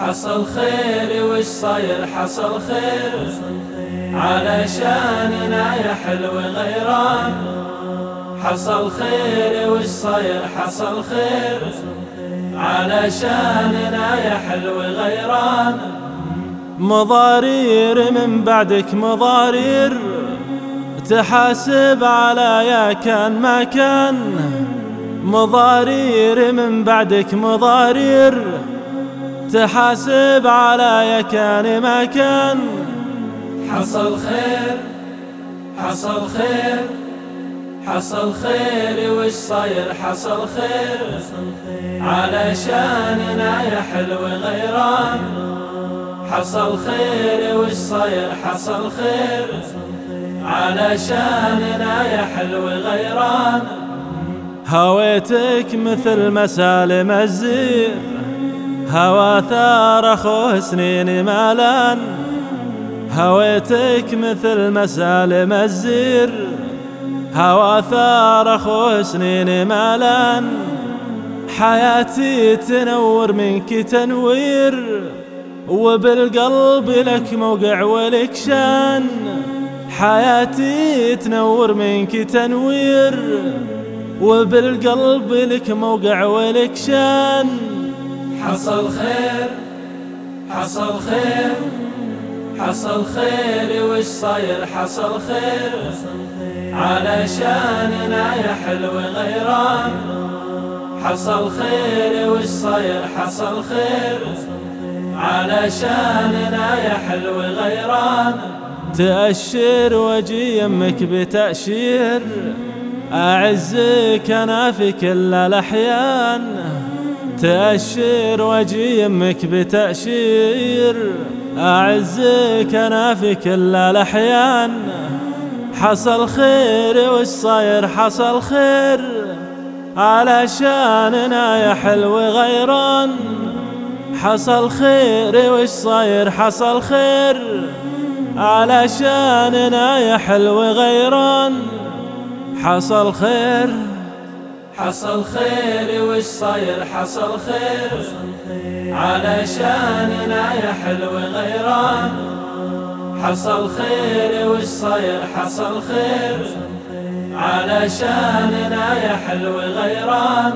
حصل خير وش صاير؟ حصل خير. علشاننا يا حلو غيران. حصل خير وش صاير؟ حصل خير. علشاننا يا حلو غيران. مضارير من بعدك مضارير. تحاسب على يا كان ما كان. مضارير من بعدك مضارير. تحاسب على يا كان ما كان. حصل خير حصل خير حصل خير. وش صاير؟ حصل خير. علشاننا يا حلو غيران. حصل خير وش صاير؟ حصل خير. علشاننا يا حلو غيران. هويتك مثل مسالم الزير هوى ثار أخوه سنين مالان. هويتك مثل مسالم الزير هوى ثار أخوه سنين مالان. حياتي تنور منك تنوير وبالقلب لك موقع ولك شان. حياتي تنور منك تنوير وبالقلب لك موقع ولك شان. حصل خير حصل خير حصل خير وش صاير؟ حصل خير. علشاننا يا حلو غيران. حصل خير وش صاير؟ حصل خير. علشاننا يا حلو غيران. تأشر وجي يمك بتأشير. أعزك أنا في كل الأحيان. تأشر وجي يمك بتأشير. أعزك أنا في كل الأحيان. حصل خير وش صاير؟ حصل خير. علشاننا يا حلو غيران. حصل خير وش صاير؟ حصل خير. علشاننا يا حلو غيران حصل خير حصل خير وش صاير؟ حصل خير. علشاننا يا حلو غيران حصل خير وش صاير؟ حصل خير. علشاننا يا حلو غيران